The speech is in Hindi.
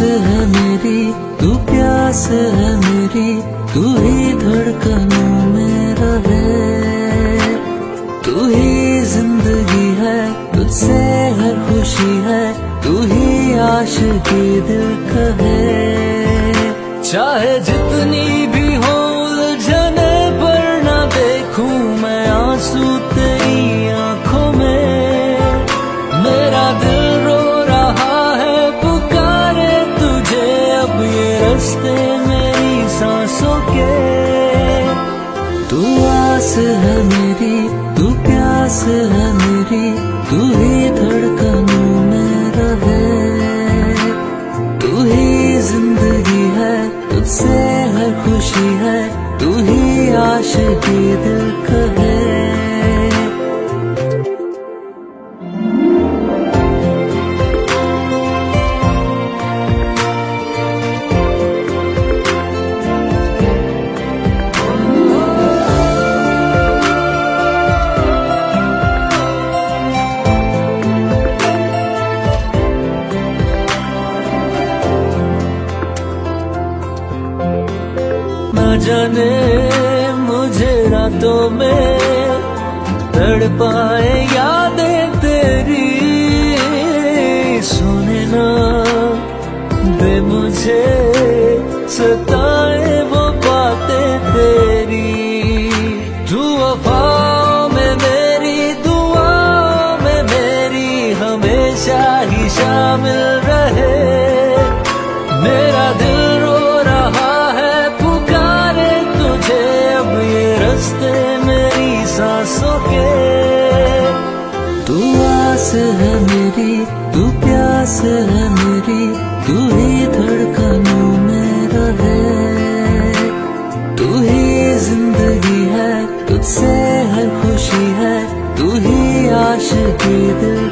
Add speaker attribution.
Speaker 1: है मेरी, तू प्यास है मेरी, तू ही धड़कनों में रहे। तू ही ज़िंदगी है, तुझसे हर खुशी है, तू ही आश की दिल कहे। चाहे जितनी भी हो है मेरी, तू प्यास है मेरी, तू ही धड़कनों में रहे तू ही ज़िंदगी है, तुझसे हर खुशी है, तू ही आशिकी दिल कहे। जाने मुझे रातों में तड़पाए यादें तेरी। सुने ना दे मुझे सताए वो बातें तेरी। तू वफाओं में मेरी दुआ में मेरी, हमेशा ही शामिल। सांसों के। तू आस है मेरी, तू प्यास है मेरी, तू ही धड़कनों में रहे। तू ही ज़िंदगी है, तुझसे हर खुशी है, तू ही आशिकी दिल